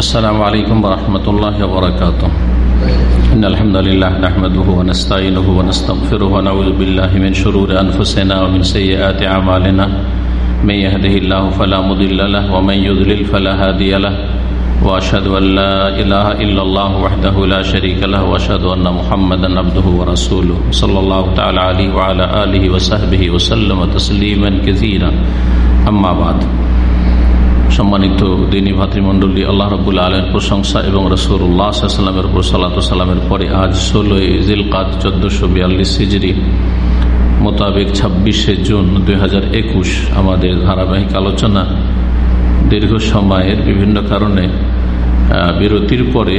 السلام عليكم ورحمة الله وبركاته إن الحمد لله نحمده ونستعينه ونستغفره ونعوذ بالله من شرور أنفسنا ومن سيئات أعمالنا من يهده الله فلا مضل له ومن يضلل فلا هادي له۔ وأشهد أن لا إله إلا الله وحده لا شريك له وأشهد أن محمدا عبده ورسوله صلى الله تعالى عليه وعلى آله وصحبه وسلم تسليما كثيرا أما بعد۔ সম্মানিত দিনী ভাতৃমণ্ডলী, আল্লাহ রবুল্লা আলের প্রশংসা এবং রসুল্লাহামের উপর সাল্লামের পরে আজ ষোলোই জিলকাত চোদ্দশো বিয়াল্লিশ সিজরি মোতাবেক ছাব্বিশে জুন দু হাজার একুশ আমাদের ধারাবাহিক আলোচনা দীর্ঘ সময়ের বিভিন্ন কারণে বিরতির পরে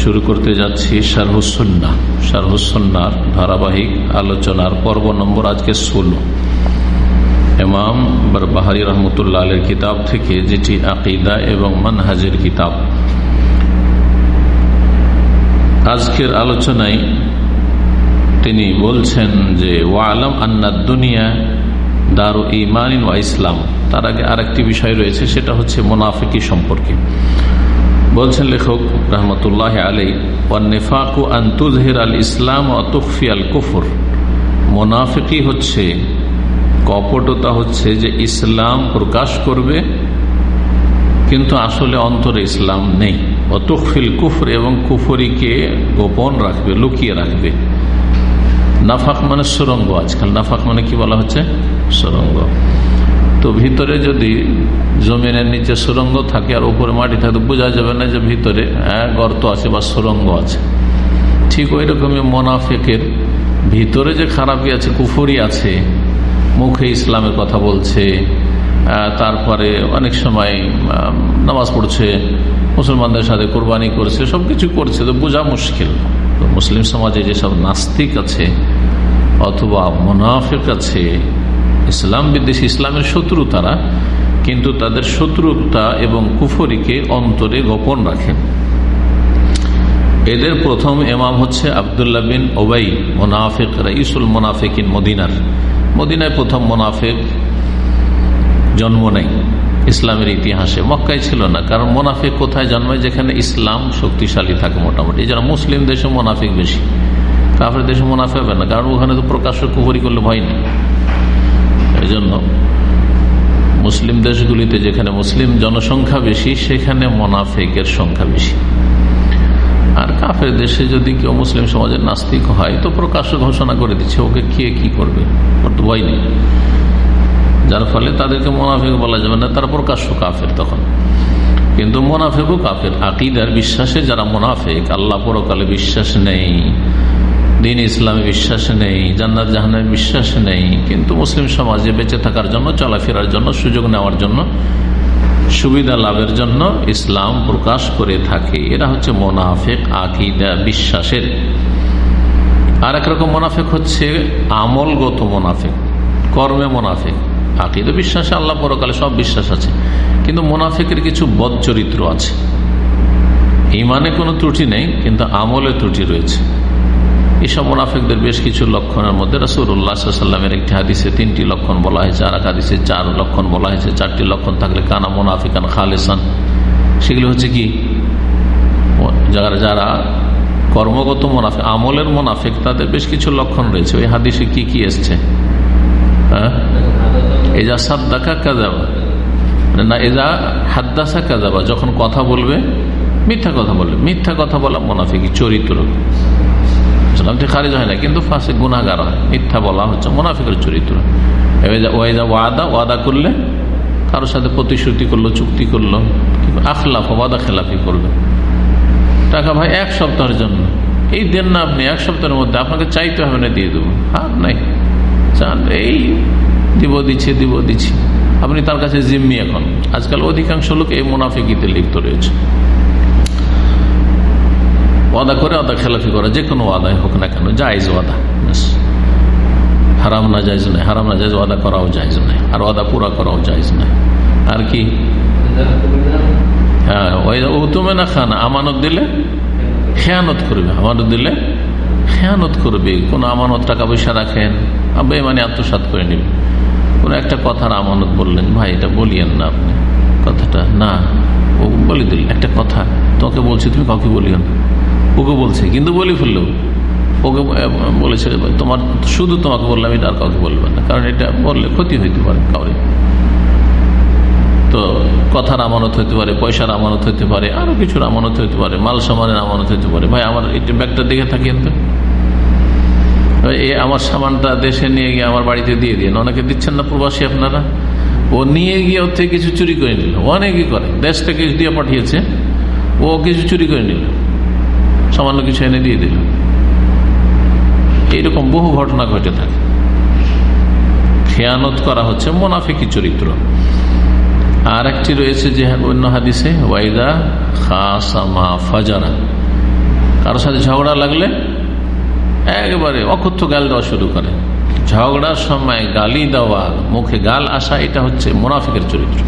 শুরু করতে যাচ্ছি শারহুসন্না শারহুসন্নার ধারাবাহিক আলোচনার পর্ব নম্বর আজকে ষোলো। এমাম বাহারি রহমতুল্লাহ আলের কিতাব থেকে যেটি আকিদা এবং মানহাজের কিতাব। আজকের আলোচনায় তিনি বলছেন যে, ওয়ালাম আন্নাদ দুনিয়া দারু ইমান ওয়া ইসলাম। তার আগে আরেকটি বিষয় রয়েছে, সেটা হচ্ছে মোনাফিকি সম্পর্কে। বলছেন লেখক রহমতুল্লাহ আলাই ওয়ান্নেফাকু আন্তুজহির আল ইসলাম ও তুফি আল কুফর। মোনাফিকি হচ্ছে কপটতা হচ্ছে যে ইসলাম প্রকাশ করবে, কিন্তু আসলে অন্তরে ইসলাম নেই। অতুফিল কুফর এবং কুফরিকে গোপন রাখবে, লুকিয়ে রাখবে। নাফাক মানে সুরঙ্গ আজকাল। নাফাক মানে কি বলা হচ্ছে? সুরঙ্গ। তো ভিতরে যদি জমিনের নিচে সুরঙ্গ থাকে আর উপরে মাটি থাকে বোঝা যাবে না যে ভিতরে হ্যাঁ গর্ত আছে বা সুরঙ্গ আছে। ঠিক ওই রকমই মোনাফেকের ভিতরে যে খারাপই আছে, কুফরি আছে মুখে ইসলামের কথা বলছে তারপরে অনেক সময় নামাজ পড়ছে, মুসলমানদের সাথে কোরবানি করছে, সবকিছু করছে, তো বোঝা মুশকিল। তো মুসলিম সমাজে যেসব নাস্তিক আছে অথবা মোনাফেক আছে, ইসলাম বিদ্বেষী, ইসলামের শত্রু তারা, কিন্তু তাদের শত্রুতা এবং কুফরিকে অন্তরে গোপন রাখেন। এদের প্রথম এমাম হচ্ছে আবদুল্লাহ বিন ওবাই, মোনাফেক, রাইসুল মোনাফেকিন মদিনার। মদিনায় প্রথম মোনাফেক জন্ম নেই। ইসলামের ইতিহাসে। মক্কায় ছিল না, কারণ মোনাফেক কোথায় জন্মায়? যেখানে ইসলাম শক্তিশালী থাকে মোটামুটি। এই মুসলিম দেশে মোনাফেক বেশি। কাফের দেশে মোনাফে হবে না, কারণ ওখানে তো প্রকাশ্য কুপুরি করলে ভয় নেই। এই জন্য মুসলিম দেশগুলিতে যেখানে মুসলিম জনসংখ্যা বেশি, সেখানে মোনাফেকের সংখ্যা বেশি। আর কাফের দেশে যদি কেউ মুসলিম সমাজের নাস্তিক হয়, তো প্রকাশ্য ঘোষণা করে দিচ্ছে, ওকে কে কি করবে? ওর তো ভয় নেই। যার ফলে তাদেরকে মোনাফেক বলা যাবে না, তারা প্রকাশ্য কাফের তখন। কিন্তু মোনাফেকও কাফের। আকিদার বিশ্বাসে যারা মোনাফেক, আল্লাহ পরকালে বিশ্বাস নেই, দিন ইসলামে বিশ্বাস নেই, জান্নাত জাহানের বিশ্বাস নেই, কিন্তু মুসলিম সমাজে বেঁচে থাকার জন্য, চলাফেরার জন্য, সুযোগ নেওয়ার জন্য সুবিধা লাভের জন্য ইসলাম প্রকাশ করে থাকে। এরা হচ্ছে মোনাফেক, আকিদা, বিশ্বাসের। আর একরকম মোনাফেক হচ্ছে আমলগত মোনাফেক, কর্মে মোনাফেক। আকিদা, বিশ্বাসে, আল্লাহ পরকালে সব বিশ্বাস আছে। কিন্তু মোনাফেকের কিছু বদ চরিত্র আছে। ইমানে কোনো ত্রুটি নেই, কিন্তু আমলে ত্রুটি রয়েছে। এসব মোনাফেকদের বেশ কিছু লক্ষণের মধ্যে রাসুল্লাহামের একটি হাদিসে তিনটি লক্ষণ বলা হয়েছে আর এক হাদিসে চার লক্ষণ বলা হয়েছে। চারটি লক্ষণ থাকলে কানা মোনাফিকান খালেসান। সেগুলি হচ্ছে কি? যারা যারা কর্মগত মোনাফেক, আমলের মোনাফেক, তাদের বেশ কিছু লক্ষণ রয়েছে। ওই হাদিসে কি কি এসছে? হ্যাঁ? এজা সাদ্দাকা কাজাবা না এজা হাদ্দাসা কাজাবা যখন কথা বলবে, মিথ্যা কথা বলবে। মিথ্যা কথা বলা মোনাফিকি, চরিত্র। ইসলাম খারিজ হয় না, কিন্তু ফাঁসে গুণাগার হয়। মিথ্যা বলা হচ্ছে, মোনাফিকের চরিত্র। ওয়াদা ওয়াদা করলে কারোর সাথে প্রতিশ্রুতি করল, চুক্তি করল আখলাফ ওয়াদা খেলাফি করল। টাকা ভাই, এক সপ্তাহের জন্য। এই দেন না আপনি, এক সপ্তাহের মধ্যে আপনাকে চাইতে হবে না, দিয়ে দেবো। হার নাই। চান, এই দিব, দিচ্ছি দিব, দিচ্ছি। আপনি তার কাছে জিম্মি এখন। আজকাল অধিকাংশ লোক এই মুনাফিকিতে লিপ্ত রয়েছে। ওয়াদা করে, ওয়াদা খেলাফি করা, যে কোনো ওয়াদাই হোক না কেন, জায়জ ওয়াদা হারাম না যাইজ নয়, হারাম না যাইজ ওয়াদা করাও যাইজ নয়, আর ওয়াদা পুরা করাও যাইজ নয়। আর কি? হ্যাঁ তুমি না খানা, আমানত দিলে খেয়ানত করবে, আমানত দিলে খেয়ানত করবে। কোন আমানত টাকা পয়সা রাখেন বেমানি আত্মসাত করে নেবে। কোন একটা কথার আমানত বললেন, ভাই, এটা বলিয়েন না আপনি। কথাটা, না, ও বলে দিল, একটা কথা তোকে বলছি, তুমি কাউকে বলিও না। ওকে বলছে, কিন্তু বলি ফেলল। ওকে বলেছে, তোমার, শুধু তোমাকে বললাম, এটা আর কাউকে বলবেন না, কারণ এটা বললে ক্ষতি হইতে পারে কাউরে। তো কথার আমানত হইতে পারে, পয়সার আমানত হইতে পারে, আরও কিছুর আমানত হইতে পারে, মাল সামানের আমানত হইতে পারে। ভাই, আমার এটা ব্যাগটা দেখে থাকেন তো। আমার সামানটা দেশে নিয়ে গিয়ে আমার বাড়িতে দিয়ে দিয়ে অনেকে দিচ্ছেন না প্রবাসী আপনারা? ও নিয়ে গিয়ে ওর থেকে কিছু চুরি করে নিল। অনেকই করে। দেশ থেকে দিয়ে পাঠিয়েছে। ও কিছু চুরি করে নিল। সামান্য কিছু এনে দিয়ে দিল। এইরকম বহু ঘটনা ঘটে থাকে। খেয়ানত করা হচ্ছে মোনাফিকি চরিত্র। আর একটি রয়েছে যে অন্য হাদিসে, ওয়াইদা খাসামা ফাজারা। কারোর সাথে ঝগড়া লাগলে একবারে অকথ্য গাল দেওয়া শুরু করে। ঝগড়ার সময় গালি দেওয়া, মুখে গাল আসা, এটা হচ্ছে মোনাফিকের চরিত্র।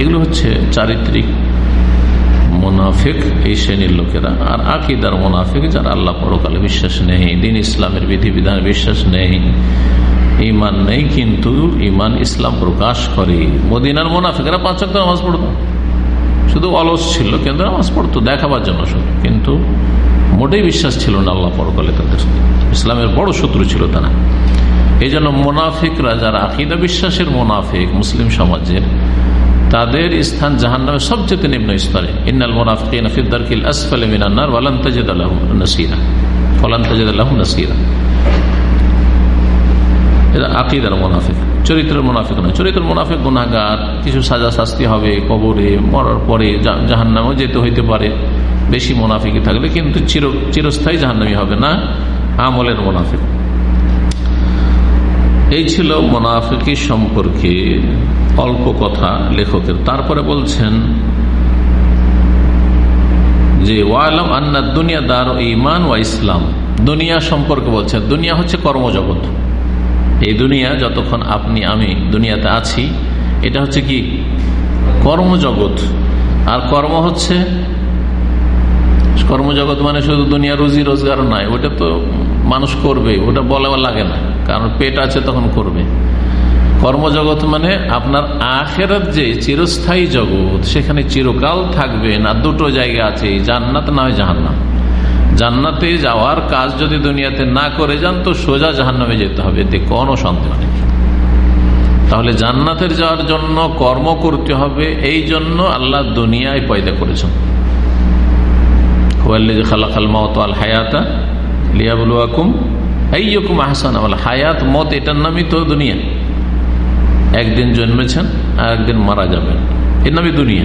এগুলো হচ্ছে চারিত্রিক মোনাফিক এই শ্রেণির লোকেরা। আর আকিদার মোনাফিক যারা আল্লাহ পরকালে বিশ্বাস নেই, দিন ইসলামের বিধিবিধান বিশ্বাস নেই ইমান নেই, কিন্তু ইমান ইসলাম প্রকাশ করে। মদিনার মোনাফিকরা পাঁচ নামাজ পড়তো। শুধু অলস ছিল, কিন্তু নামাজ পড়তো, দেখাবার জন্য শুধু। কিন্তু মোটেই বিশ্বাস ছিল না আল্লাহ পরকালে তাদের। ইসলামের বড় শত্রু ছিল তারা। এই জন্য মোনাফিকরা, যারা আকিদা বিশ্বাসের মোনাফিক, মুসলিম সমাজের তাদের স্থান জাহান নামে সবচেয়ে নিম্ন স্তরে। ইন্নাল মোনাফিক ফিদ্দারকিল আল্লাহ আল্লাহ মোনাফিক চরিত্রের কিছু সাজা শাস্তি হবে কবরে, মরার পরে জাহান নামেও যেতে হইতে পারে। বেশি মোনাফিকি থাকলে কিন্তু চির চিরস্থায়ী জাহান্নামি হবে না আমলের মোনাফিক। এই ছিল মোনাফিকি সম্পর্কে অল্প কথা লেখকের। তারপরে বলছেন যে, ওয়ালাম আন্না দুনিয়া দার ইমান ওয়া ইসলাম। দুনিয়া সম্পর্কে বলছেন, দুনিয়া হচ্ছে কর্মজগৎ। এই দুনিয়া যতক্ষণ আপনি, আমি দুনিয়াতে আছি, এটা হচ্ছে কি? কর্মজগৎ। আর কর্ম হচ্ছে, কর্মজগৎ মানে শুধু দুনিয়া রুজি রোজগার নয়, ওটা তো মানুষ করবে ওটা বলা লাগে না। কারণ পেট আছে তখন করবে। কর্মজগৎ মানে আপনার আখেরাত যে চিরস্থায়ী জগৎ, সেখানে চিরকাল থাকবে না, দুটো জায়গা আছে জান্নাত না হয় জাহান্নাম। জান্নাতে যাওয়ার কাজ যদি দুনিয়াতে না করে যান, তো সোজা জাহান্নামে যেতে হবে, এতে কোনো সন্দেহ নেই। তাহলে জান্নাতের যাওয়ার জন্য কর্ম করতে হবে, এই জন্য আল্লাহ দুনিয়ায় পয়দা করেছেন। হায়াতা হায়াত, মত এটার নামই তো দুনিয়া। একদিন জন্মেছেন আর একদিন মারা যাবেন। এর নামই দুনিয়া।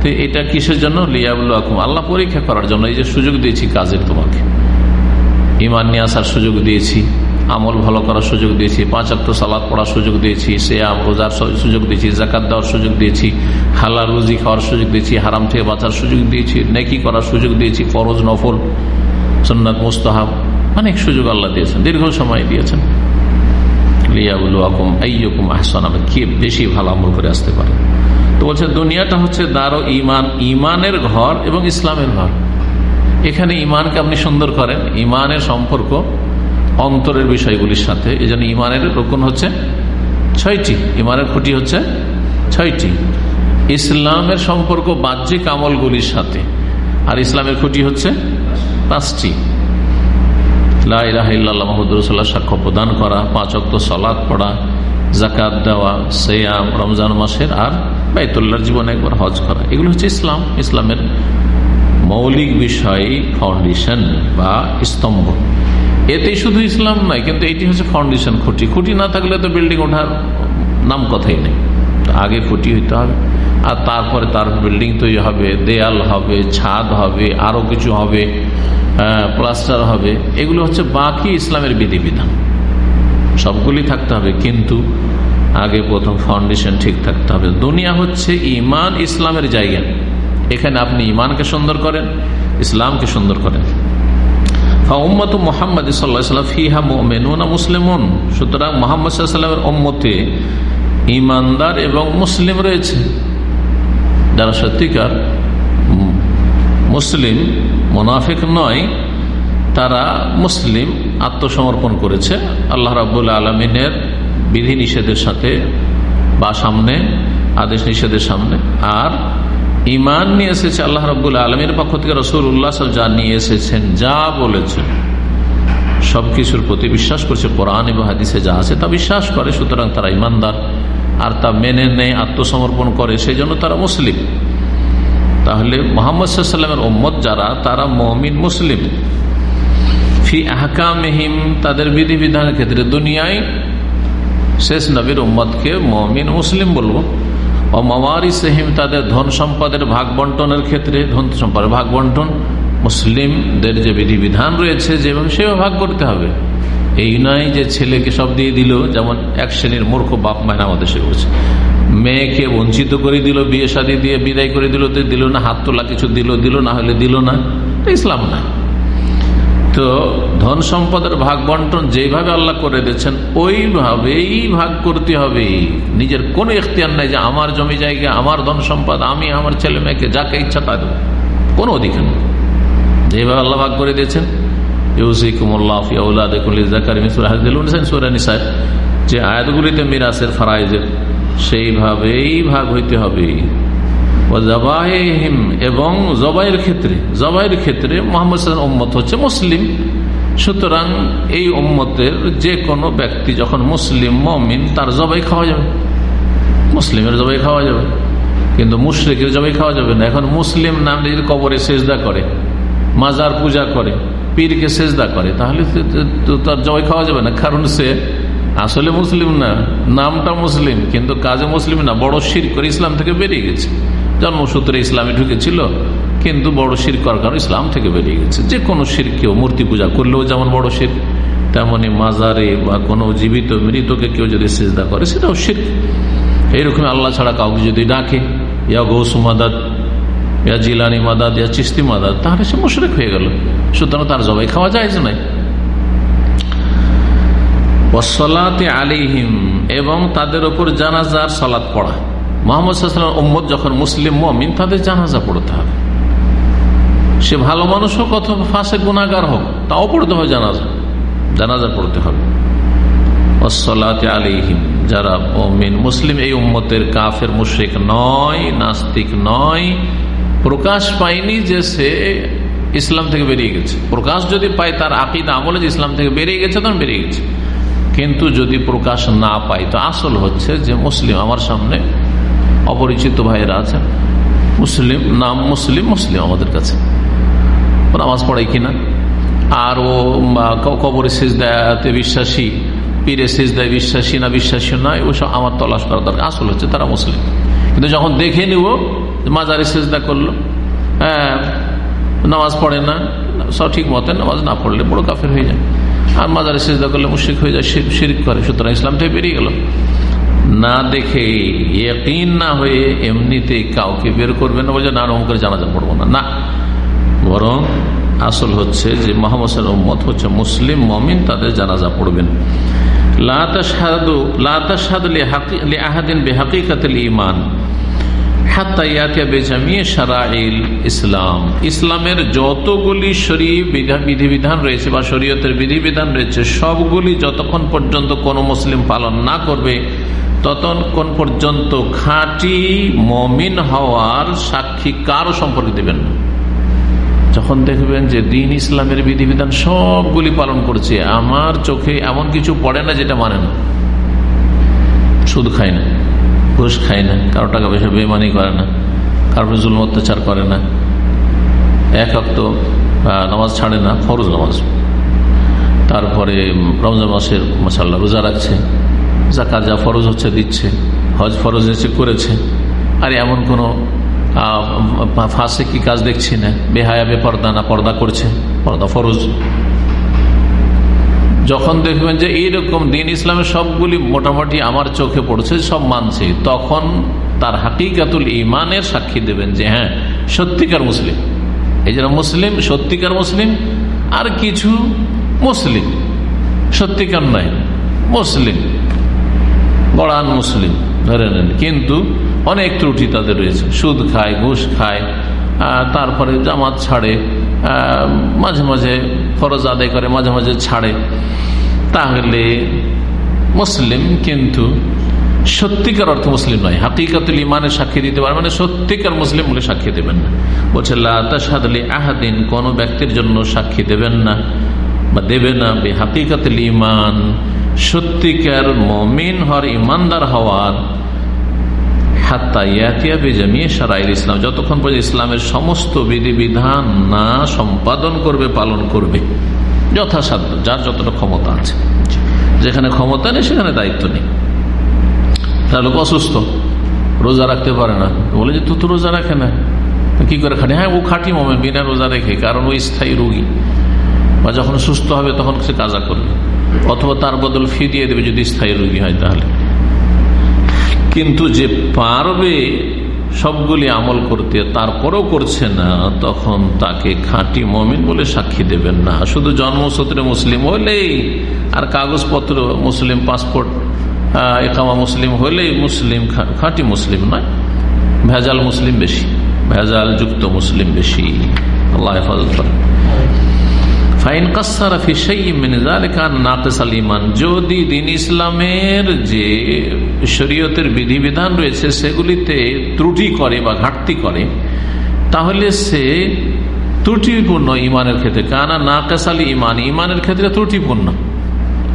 তো এটা কিসের জন্য? লিয়াবুল আকুম আল্লাহ পরীক্ষা করার জন্য। এই যে সুযোগ দিয়েছি কাজের তোমাকে। ইমান নিয়ে আসার সুযোগ দিয়েছি, আমল ভালো করার সুযোগ দিয়েছি, পাঁচ অক্ট সালাদ পড়ার সুযোগ দিয়েছি, সেয়াম, রোজার সুযোগ দিয়েছি জাকাত দেওয়ার সুযোগ দিয়েছি, হালাল রুজি খাওয়ার সুযোগ দিয়েছি, হারাম থেকে বাঁচার সুযোগ দিয়েছি, নেকি করার সুযোগ দিয়েছি, ফরজ নফল সন্ন্যাত মুস্তাহাব অনেক সুযোগ আল্লাহ দিয়েছেন, দীর্ঘ সময় দিয়েছেন। লিয়াবুল আকুম আইয়কুম আহসান কে বেশি ভালো আমল করে আসতে পারে? তো বলছে, দুনিয়াটা হচ্ছে দারো ইমান ইমানের ঘর এবং ইসলামের ঘর। এখানে ইমানকে আপনি সুন্দর করেন ইমানের সম্পর্ক অন্তরের বিষয়গুলির সাথে। এই জন্য ইমানের রোকন হচ্ছে ছয়টি ইমানের খুঁটি হচ্ছে ছয়টি। ইসলামের সম্পর্ক বাহ্যিক আমলগুলির সাথে, আর ইসলামের খুঁটি হচ্ছে পাঁচটি। সাক্ষ্য প্রদান করা, পাঁচ অক্ত সলাদ পড়া জাকাত দেওয়া, সেয়াম, রমজান মাসের আর বাইতুল্লাহর জীবনে একবার হজ করা। এগুলো হচ্ছে ইসলাম। ইসলামের মৌলিক বিষয় ফাউন্ডেশন বা স্তম্ভ। এতেই শুধু ইসলাম নয়, কিন্তু এটি হচ্ছে ফাউন্ডেশন খুঁটি। খুঁটি না থাকলে তো বিল্ডিং ওঠার নাম কথাই নেই। আগে খুঁটি হইতে হবে, আর তারপরে তার বিল্ডিং তৈরি হবে, দেয়াল হবে, ছাদ হবে, আরও কিছু হবে। প্লাস্টার হবে। এগুলো হচ্ছে বাকি ইসলামের বিধিবিধান। সবগুলি থাকতে হবে, কিন্তু আগে প্রথম ফাউন্ডেশন ঠিক থাকতে হবে। দুনিয়া হচ্ছে ইমান ইসলামের জায়গা। এখানে আপনি ইমানকে সুন্দর করেন, ইসলামকে সুন্দর করেন। মোহাম্মদ সাল্লাহ ফিহা মুসলিমন। সুতরাং মোহাম্মদ ইমানদার এবং মুসলিম রয়েছে। যারা সত্যিকার মুসলিম মোনাফিক নয়, তারা মুসলিম আত্মসমর্পণ করেছে। আল্লাহ রাবুল আলমিনের বিধি নিষেধের সাথে বা সামনে, আদেশ নিষেধের সামনে। আর ইমান নিয়ে এসেছে আল্লাহ রব্বুল আলমীর পক্ষ থেকে রসুল উল্লাহ যা নিয়ে এসেছেন, যা বলেছেন সবকিছুর প্রতি বিশ্বাস করছে কোরআন এবং হাদিসে যা আছে তা বিশ্বাস করে, সুতরাং তারা ইমানদার আর তা মেনে নেয়, আত্মসমর্পণ করে, সেই জন্য তারা মুসলিম। তাহলে মোহাম্মদ সাল্লামের ওম্মত যারা, তারা মমিন মুসলিম। ফি আহকামহিম, তাদের বিধিবিধানের ক্ষেত্রে দুনিয়ায় শেষ নবীর উম্মদকে মমিন মুসলিম বলব। ও মামারি সেহিম তাদের ধন সম্পদের ভাগ বন্টনের ক্ষেত্রে, ধন সম্পদের ভাগ বন্টন, মুসলিমদের যে বিধিবিধান রয়েছে যেভাবে সেভাবে ভাগ করতে হবে। এই নয় যে ছেলেকে সব দিয়ে দিল, যেমন এক শ্রেণির মূর্খ বাপ মায়ের আমাদের সে মেয়েকে বঞ্চিত করে দিল, বিয়ে শাদী দিয়ে বিদায় করে দিল, তো দিল না, হাত তোলা কিছু দিল দিল না হলে দিল না। ইসলাম না তো ধন সম্পদের ভাগ বন্টন যেভাবে আল্লাহ করে দিয়েছেন, ওইভাবেই ভাগ করতে হবে। নিজের কোন এখতিয়ার নাই যে আমার জমি জায়গা, আমার ধন সম্পদ, আমি আমার ছেলে মেয়েকে যাকে ইচ্ছা তা দেবো। কোনো অধিকার নেই। যেভাবে আল্লাহ ভাগ করে দিয়েছেন যে আয়াতগুলিতে মিরাসের ফারাইজের সেইভাবেই ভাগ হইতে হবে। এবং জবাইয়ের ক্ষেত্রে জবাইয়ের ক্ষেত্রে মোহাম্মদ উম্মত হচ্ছে মুসলিম। সুতরাং এই উম্মতের যে কোনো ব্যক্তি যখন মুসলিম মমিন, তার জবাই খাওয়া যাবে। মুসলিমের জবাই খাওয়া যাবে। কিন্তু মুশ্রিকের জবাই খাওয়া যাবে না। এখন মুসলিম নাম যদি কবরে সেজদা করে, মাজার পূজা করে, পীরকে সেজদা করে, তাহলে তার জবাই খাওয়া যাবে না। কারণ সে আসলে মুসলিম না, নামটা মুসলিম, কিন্তু কাজে মুসলিম না, বড় শির করে ইসলাম থেকে বেরিয়ে গেছে। জন্মসূত্রে ইসলামে ঢুকেছিল, কিন্তু বড় শির করার কারণ ইসলাম থেকে বেরিয়ে গেছে। যে কোনো শির কেউ মূর্তি পূজা করলেও যেমন বড় শির তেমনি মাজারে বা কোনো জীবিত মৃতকে কেউ যদি সেজদা করে, সেটাও শির এইরকম আল্লাহ ছাড়া কাউকে যদি ডাকে, ইয়া গৌস মাদাদ, ইয়া জিলানি মাদাদ, ইয়া চিস্তি মাদাদ, তাহলে সে মুশরেক হয়ে গেল। সুতরাং তার জবাই খাওয়া যায় যে আলিহিম এবং তাদের ওপর জানাজার সালাদ পড়া। মোহাম্মদ উম্মদ যখন মুসলিম মমিন, তাদের জানাজা পড়তে হবে। সে ভালো মানুষ হোক অথবা ফাঁসে গুণাগার হোক তাও পড়তে হবে জানাজা। জানাজা পড়তে হবে। আলিহিম যারা মমিন, মুসলিম এই উম্মতের কাফের, মুশ্রিক নয়, নাস্তিক নয়, প্রকাশ পায়নি যে সে ইসলাম থেকে বেরিয়ে গেছে। প্রকাশ যদি পায় তার আকিদ, আমলে যে ইসলাম থেকে বেরিয়ে গেছে, তখন বেরিয়ে গেছে। কিন্তু যদি প্রকাশ না পাই তো আসল হচ্ছে যে মুসলিম, আমার সামনে অপরিচিত ভাইয়েরা আছেন। মুসলিম, নাম মুসলিম মুসলিম আমাদের কাছে। নামাজ পড়াই কিনা? আর ও কবরে দেয়াতে বিশ্বাসী, পীরে দেয় বিশ্বাসী না বিশ্বাসী নয় ওসব আমার তলাশ করা দরকার। আসল হচ্ছে তারা মুসলিম। কিন্তু যখন দেখে নিব মাজারে সেজদা করল হ্যাঁ নামাজ পড়ে না সঠিক মতে নামাজ না পড়লে বড় কাফের হয়ে যায়। আর মাজারে সেজদা করলে মুশিক হয়ে যায় শিরিক করে। সুতরাং ইসলাম থেকে বেরিয়ে গেল। না দেখে না হয়ে এমনিতে কাউকে বের করবে না বলছে, না রকম করে জানাজা পড়ব না। না। বরং আসল হচ্ছে যে মোহাম্মদ উম্মত হচ্ছে মুসলিম মমিন, তাদের জানাজা পড়বেন। ইমান ইসলাম। ইসলামের যতগুলি বিধিবিধান রয়েছে বা শরীয়তের বিধিবিধান রয়েছে, সবগুলি যতক্ষণ পর্যন্ত কোন মুসলিম পালন না করবে, ততক্ষণ পর্যন্ত খাঁটি মমিন হওয়ার সাক্ষী কারও সম্পর্কে দেবেন না। যখন দেখবেন যে দিন ইসলামের বিধিবিধান সবগুলি পালন করছে, আমার চোখে এমন কিছু পড়ে না যেটা মানে না। সুদ খায় না। ঘুষ খায় না, কারও টাকা পয়সা বেমানি করে না কারোর জুল অত্যাচার করে না। এক অক্ত নামাজ ছাড়ে না, ফরজ নামাজ। তারপরে রমজান মাসের মশাল্লা রোজা রাখছে। জাকাত যা ফরজ হচ্ছে দিচ্ছে, হজ ফরজ হচ্ছে করেছে। আর এমন কোনো ফাঁসে কি কাজ দেখছি না? বেহায়া, বেপর্দা না পর্দা করছে, পর্দা ফরজ। যখন দেখবেন যে এইরকম দিন ইসলামের সবগুলি মোটামুটি আমার চোখে পড়ছে, সব মানছে, তখন তার হাকিকাতুল ইমানের সাক্ষী দেবেন যে হ্যাঁ সত্যিকার মুসলিম। এই জন্য মুসলিম, সত্যিকার মুসলিম, আর কিছু মুসলিম। সত্যিকার নয়, মুসলিম। বড়ান মুসলিম, ধরে নেন। কিন্তু অনেক ত্রুটি তাদের রয়েছে। সুদ খায়, ঘুষ খায় তারপরে জামাত ছাড়ে মাঝে মাঝে ফরজ আদায় করে, মাঝে মাঝে ছাড়ে। তাহলে মুসলিম কিন্তু সত্যিকার অর্থ মুসলিম নয়। হাকিকাতুল ইমানের সাক্ষী দিতে পারে মানে সত্যিকার মুসলিম বলে সাক্ষী দেবেন না। বলছে লাহাদলি আহাদিন কোন ব্যক্তির জন্য সাক্ষী দেবেন না বা দেবে না। বে হাকিকাতুল ইমান সত্যিকার মমিন হওয়ার ইমানদার হওয়ার ইয়াতিয়া বেজামিয়ে ইসলাম। যতক্ষণ পর্যন্ত ইসলামের সমস্ত বিধিবিধান না সম্পাদন করবে, পালন করবে, যথাসাধ্য, যার যতটা ক্ষমতা আছে। যেখানে ক্ষমতা নেই, সেখানে দায়িত্ব নেই। তার লোক অসুস্থ, রোজা রাখতে পারে না। বলে যে, তুই তো রোজা রাখে না। কি করে খাটে? হ্যাঁ ও খাটি মমে বিনা রোজা রেখে, কারণ ওই স্থায়ী রোগী। বা যখন সুস্থ হবে, তখন সে কাজা করবে। অথবা তার বদল ফি দিয়ে দেবে যদি স্থায়ী রোগী হয় তাহলে। কিন্তু যে পারবে সবগুলি আমল করতে, তারপরও করছে না, তখন তাকে খাঁটি মমিন বলে সাক্ষী দেবেন না। শুধু জন্মসূত্রে মুসলিম হলেই, আর কাগজপত্র মুসলিম, পাসপোর্ট একামা মুসলিম হলেই মুসলিম খাঁটি মুসলিম নয়, ভেজাল মুসলিম বেশি, ভেজাল যুক্ত মুসলিম বেশি। আল্লাহ হেফাজত করে ফাইন কাসারা ইমান যদি দিন ইসলামের যে শরীয়তের বিধিবিধান রয়েছে, সেগুলিতে ত্রুটি করে বা ঘাটতি করে, তাহলে সে ত্রুটিপূর্ণ ইমানের ক্ষেত্রে। কানা নাকাসালি ইমান ইমানের ক্ষেত্রে ত্রুটিপূর্ণ।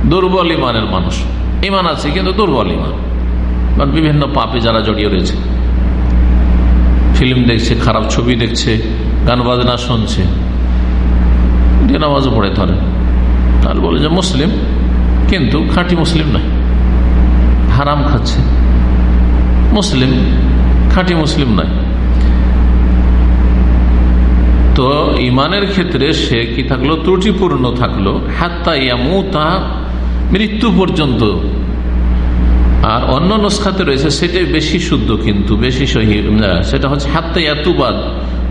দুর্বল ইমানের মানুষ। ইমান আছে কিন্তু দুর্বল ইমান বিভিন্ন পাপে যারা জড়িয়ে রয়েছে। ফিল্ম দেখছে, খারাপ ছবি দেখছে, গান বাজনা শুনছে। দিয়ে নামাজও পড়ে ধরে। তাহলে বলে যে মুসলিম, কিন্তু খাঁটি মুসলিম নয়। হারাম খাচ্ছে। মুসলিম, খাঁটি মুসলিম নয়। তো ইমানের ক্ষেত্রে সে কি থাকল? ত্রুটিপূর্ণ থাকল। হাত্তা ইয়ামুতা, মৃত্যু পর্যন্ত। আর অন্য নস্খাতে রয়েছে, সেটাই বেশি শুদ্ধ কিন্তু, বেশি সহি সেটা হচ্ছে হাত্তা ইয়াতুবাদ।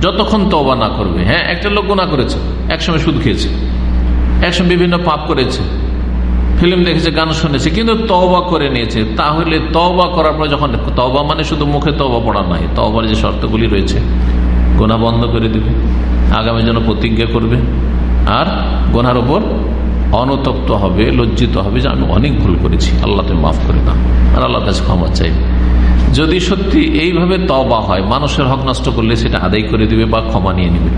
যতক্ষণ তবা না করবে হ্যাঁ একটা লোক গোনা করেছে, একসময় সুদ খেয়েছে, একসময় বিভিন্ন পাপ করেছে, ফিল্ম দেখেছে, গান শুনেছে, কিন্তু তবা করে নিয়েছে, তাহলে তবা করার পর যখন তবা মানে শুধু মুখে তবা পড়া নয় তবার যে শর্তগুলি রয়েছে গোনা বন্ধ করে দেবে, আগামী জন্য প্রতিজ্ঞা করবে, আর গোনার ওপর অনতপ্ত হবে, লজ্জিত হবে যে আমি অনেক ভুল করেছি, আল্লাহ তুমি মাফ করে দাও, আর আল্লাহ কাছে ক্ষমা চাইবে। যদি সত্যি এইভাবে তবা হয়, মানুষের হক নষ্ট করলে সেটা আদায় করে দিবে বা ক্ষমা নিয়ে নিবে।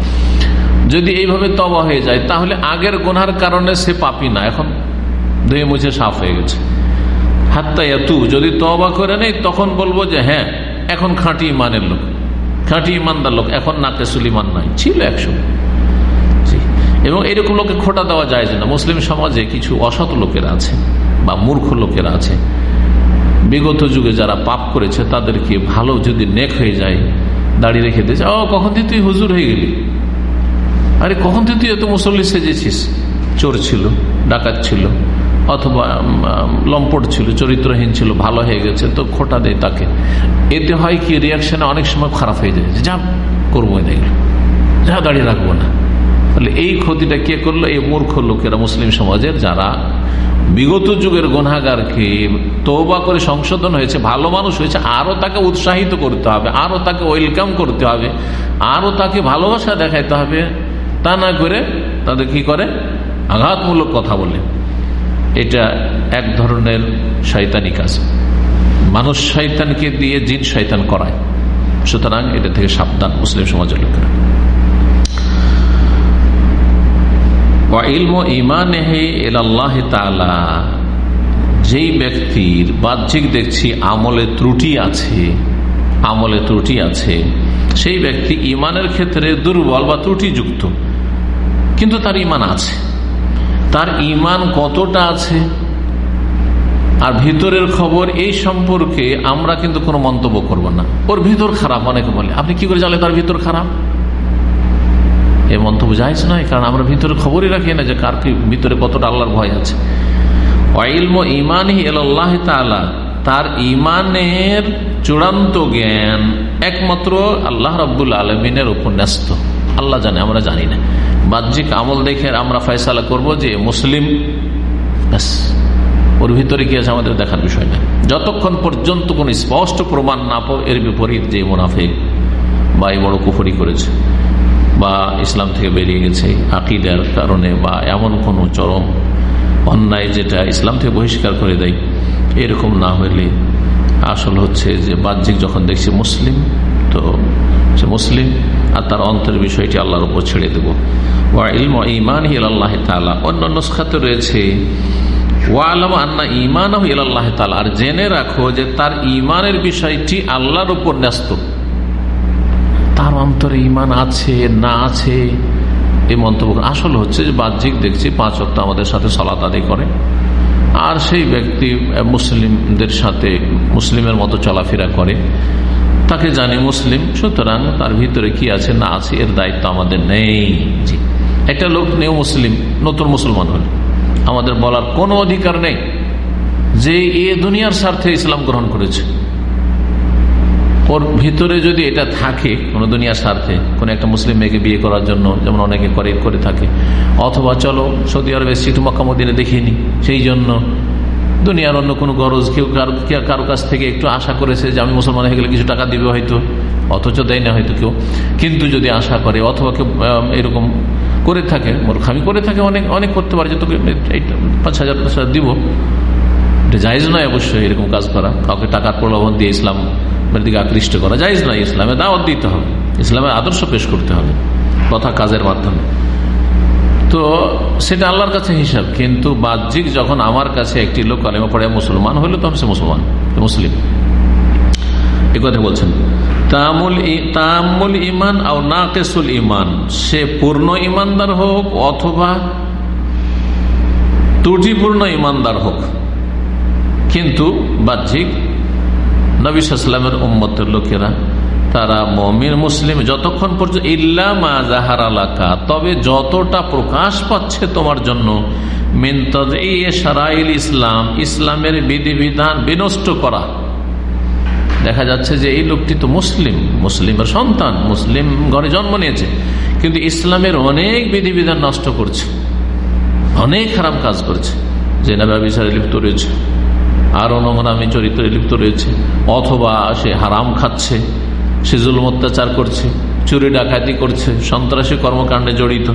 যদি এইভাবে তবা হয়ে যায়, তাহলে আগের গোনার কারণে সে পাপি না। এখন ধুয়ে মুছে সাফ হয়ে গেছে। হাত্তা এতু যদি তবা করে নেই, তখন বলব যে হ্যাঁ এখন খাঁটি ইমানের লোক। খাঁটি ইমানদার লোক, এখন নাকে সুলিমান নাই। ছিল একশো এবং এরকম লোকে খোটা দেওয়া যায় না, মুসলিম সমাজে কিছু অসৎ লোকেরা আছে বা মূর্খ লোকেরা আছে। বিগত যুগে যারা পাপ করেছে, তাদেরকে ভালো যদি নেক হয়ে যায় দাঁড়িয়ে রেখে দিয়েছে ও, কখন থেকে তুই হুজুর হয়ে গেলি? আরে, কখন থেকে তুই এত মুসল্লি সেজেছিস? চোর ছিল, ডাকাত ছিল, অথবা লম্পট ছিল, চরিত্রহীন ছিল, ভালো হয়ে গেছে, তো খোটা দেয় তাকে। এতে হয় কি রিয়াকশনে অনেক সময় খারাপ হয়ে যায়। যা, করব দেখল যা দাঁড়িয়ে রাখব না। তাহলে এই ক্ষতিটা কে করল? এই মূর্খ লোকেরা, মুসলিম সমাজের যারা বিগত যুগের গণাগারকে তৌবা করে সংশোধন হয়েছে, ভালো মানুষ হয়েছে, আরও তাকে উৎসাহিত করতে হবে, আরও তাকে ওয়েলকাম করতে হবে, আরও তাকে ভালোবাসা দেখাইতে হবে। তা না করে তাদের কি করে? আঘাতমূলক কথা বলে। এটা এক ধরনের শৈতানি কাজ। মানুষ শৈতানকে দিয়ে জিন শৈতান করায়। সুতরাং এটা থেকে সাবধান মুসলিম সমাজের লোকেরা। যেই ব্যক্তির বাহ্যিক দেখছি আমলে ত্রুটি আছে, আমলে ত্রুটি আছে, সেই ব্যক্তি ইমানের ক্ষেত্রে দুর্বল বা ত্রুটিযুক্ত। কিন্তু তার ইমান আছে। তার ইমান কতটা আছে? আর ভিতরের খবর এই সম্পর্কে আমরা কিন্তু কোনো মন্তব্য করব না। ওর ভিতর খারাপ, অনেকে বলে, আপনি কি করে জানলে তার ভিতর খারাপ? এ মন্তব্য যাইজ নয়, কারণ আমরা ভিতরে খবরই রাখি না যে কার কি, ভিতরে কতটা আল্লাহর ভয় আছে। তার ইমানের চূড়ান্ত জ্ঞান একমাত্র আল্লাহ রব্বুল আলমিনের উপর ন্যস্ত। আল্লাহ জানে, আমরা জানি না। বাহ্যিক আমল দেখে আমরা ফয়সালা করব যে মুসলিম ওর ভিতরে কি আছে আমাদের দেখার বিষয় না। যতক্ষণ পর্যন্ত কোন স্পষ্ট প্রমাণ না পাও, এর বিপরীত যে মুনাফিক বা এই বড় কুফরি করেছে। বা ইসলাম থেকে বেরিয়ে গেছে। আকিদার কারণে বা এমন কোনো চরম অন্যায় যেটা ইসলাম থেকে বহিষ্কার করে দেয়, এরকম না হইলে আসল হচ্ছে যে বাহ্যিক যখন দেখছি মুসলিম, তো সে মুসলিম আর তার অন্তরের বিষয়টি আল্লাহর উপর ছেড়ে দেবো। ওয়া ইলম ইমান আল্লাহ তালা অন্য নুসখাতে রয়েছে, ওয়ালাম আন্না ইমান আল্লাহ তালা আর জেনে রাখো যে তার ইমানের বিষয়টি আল্লাহর উপর ন্যস্ত। তার অন্তরে ইমান আছে, না আছে? এই মন্তব্য আসল হচ্ছে যে বাহ্যিক দেখছি, পাঁচ অক্ট আমাদের সাথে সলাত আদি করে। আর সেই ব্যক্তি মুসলিমদের সাথে মুসলিমের মতো চলাফেরা করে। তাকে জানি মুসলিম, সুতরাং তার ভিতরে কি আছে, না আছে, এর দায়িত্ব আমাদের নেই। একটা লোক নেও মুসলিম, নতুন মুসলমান হল। আমাদের বলার কোনো অধিকার নেই যে এ দুনিয়ার স্বার্থে ইসলাম গ্রহণ করেছে। ওর ভিতরে যদি এটা থাকে, কোন দুনিয়ার স্বার্থে, কোন একটা মুসলিম মেয়েকে বিয়ে করার জন্য, যেমন অনেকে করে করে থাকে, অথবা চলো সৌদি আরবে সিটু মক্কামদিনে দেখিনি সেই জন্য দুনিয়ার অন্য কোনো গরজ, কেউ কারও কাছ থেকে একটু আশা করেছে যে আমি মুসলমান হয়ে গেলে কিছু টাকা দিবে হয়তো, অথচ দেয় না হয়তো কেউ, কিন্তু যদি আশা করে, অথবা কেউ এরকম করে থাকে, মূর্খামি করে থাকে অনেক অনেক করতে পারে যে তোকে পাঁচ হাজার পাঁচ হাজার দিব। এটা জায়জ নয় অবশ্যই এরকম কাজ করা, কাউকে টাকার প্রলোভন দিয়ে ইসলাম দিকে আকৃষ্ট করা। জায়জ নয় ইসলামে, দাওয়াত দিতে হবে। ইসলামের আদর্শ পেশ করতে হবে কথা কাজের মাধ্যমে। তো সেটা আল্লাহর কাছে হিসাব, কিন্তু বাহ্যিক যখন আমার কাছে একটি লোক কালেমা পড়ে, মুসলমান হইল তখন সে মুসলমান মুসলিম। এ কথা বলছেন। তামুল ইমান আর নাকেসুল ইমান সে পূর্ণ ইমানদার হোক অথবা ত্রুটিপূর্ণ ইমানদার হোক, কিন্তু বাহ্যিক নবিসামের উম্মতের লোকেরা, তারা মমিন, মুসলিম, যতক্ষণ পর্যন্ত ইল্লামা জাহার আলাকা তবে যতটা প্রকাশ পাচ্ছে তোমার জন্য সারাইল ইসলাম, ইসলামের বিধিবিধান বিনষ্ট করা। দেখা যাচ্ছে যে এই লোকটি তো মুসলিম, মুসলিমের সন্তান মুসলিম ঘরে জন্ম নিয়েছে, কিন্তু ইসলামের অনেক বিধিবিধান নষ্ট করছে, অনেক খারাপ কাজ করছে, যে নাবে বিচারে লিপ্ত রয়েছে। আরও নোংরামি চরিত্রে লিপ্ত রয়েছে। অথবা সে হারাম খাচ্ছে, সে অত্যাচার করছে, চুরি ডাকাতি করছে, সন্ত্রাসী কর্মকাণ্ডে জড়িত।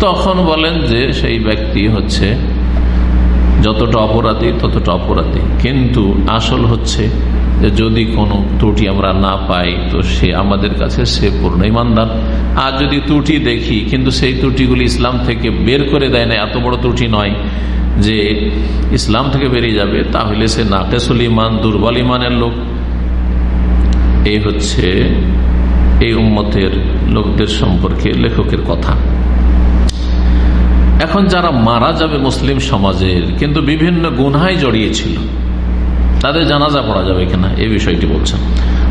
তখন বলেন যে সেই ব্যক্তি হচ্ছে যতটা অপরাধী, ততটা অপরাধী। কিন্তু আসল হচ্ছে যদি কোনো ত্রুটি আমরা না পাই, তো সে আমাদের কাছে সে পূর্ণ ইমানদার। আর যদি ত্রুটি দেখি, কিন্তু সেই ত্রুটিগুলি ইসলাম থেকে বের করে দেয় না, এত বড় ত্রুটি নয় যে ইসলাম থেকে বেরিয়ে যাবে, তাহলে সে নাকেসুল ইমান দুর্বল ইমানের লোক। এই হচ্ছে এই উম্মতের লোকদের সম্পর্কে লেখকের কথা। এখন যারা মারা যাবে মুসলিম সমাজের, কিন্তু বিভিন্ন গুনহায় জড়িয়েছিল তাদের জানাজা পড়া যাবে কিনা? এই বিষয়টি বলছেন।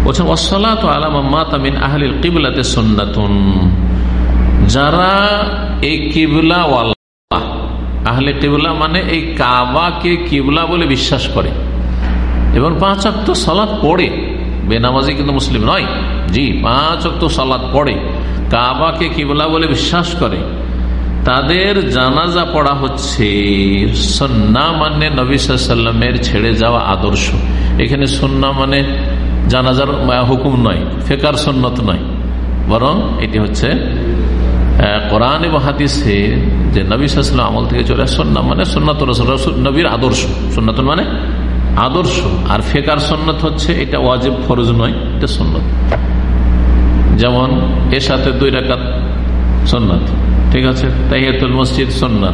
বলছেন ওসলাত আলামা তামিন আহলিল কিবলাতে সন্ন্যাতুন যারা এই কিবলা আহলে কিবলা মানে এই কাবাকে কিবলা বলে বিশ্বাস করে। এবং পাঁচ অক্ট সলাৎ পড়ে। বেনামাজি কিন্তু মুসলিম নয়। জি, পাঁচ অক্ট সলাৎ পড়ে। কাবাকে কিবলা বলে বিশ্বাস করে। তাদের জানাজা পড়া হচ্ছে সন্না মানে নবী সাল্লামের ছেড়ে যাওয়া আদর্শ। এখানে সন্না মানে জানাজার হুকুম নয়, ফেকার সন্ন্যত নয়। বরং এটি হচ্ছে কোরআন এবং হাদিসে যে নবী আমল থেকে চলে সন্না মানে সন্ন্যত নবীর আদর্শ। সন্ন্যত মানে আদর্শ। আর ফেকার সন্ন্যত হচ্ছে এটা ওয়াজিব ফরজ নয়, এটা সন্ন্যত যেমন এর সাথে দুই রাকাত সন্ন্যত ঠিক আছে? তাহিয়াতুল মসজিদ সন্ন্যত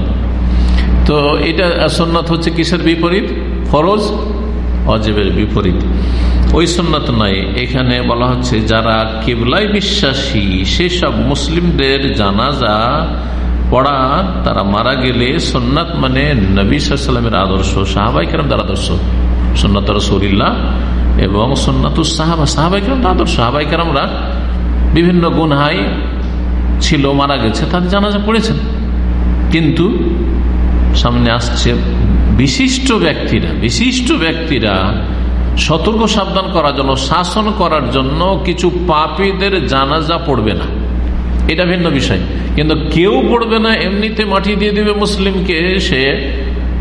তো এটা সন্ন্যত হচ্ছে কিসের বিপরীত? ফরজ? অজেবের বিপরীত। ওই সন্ন্যত নয় এখানে বলা হচ্ছে, যারা কেবলাই বিশ্বাসী, সেসব মুসলিমদের জানাজা পড়া তারা মারা গেলে সন্ন্যত মানে নবী আদর্শ, সাহাবাই কেরামদার আদর্শ। সন্ন্যত রসুল্লাহ এবং সন্ন্যতুল সাহাবা। সাহাবাই কেরাম আদর্শ। সাহাবাই কেরামরা বিভিন্ন গুনহাই ছিল, মারা গেছে তাদের জানাজা পড়েছেন। কিন্তু সামনে আসছে বিশিষ্ট ব্যক্তিরা বিশিষ্ট ব্যক্তিরা সতর্ক সাবধান করার জন্য, শাসন করার জন্য কিছু পাপীদের জানাজা পড়বে না। এটা ভিন্ন বিষয়। কিন্তু কেউ পড়বে না, এমনিতে মাটি দিয়ে দিবে মুসলিমকে, সে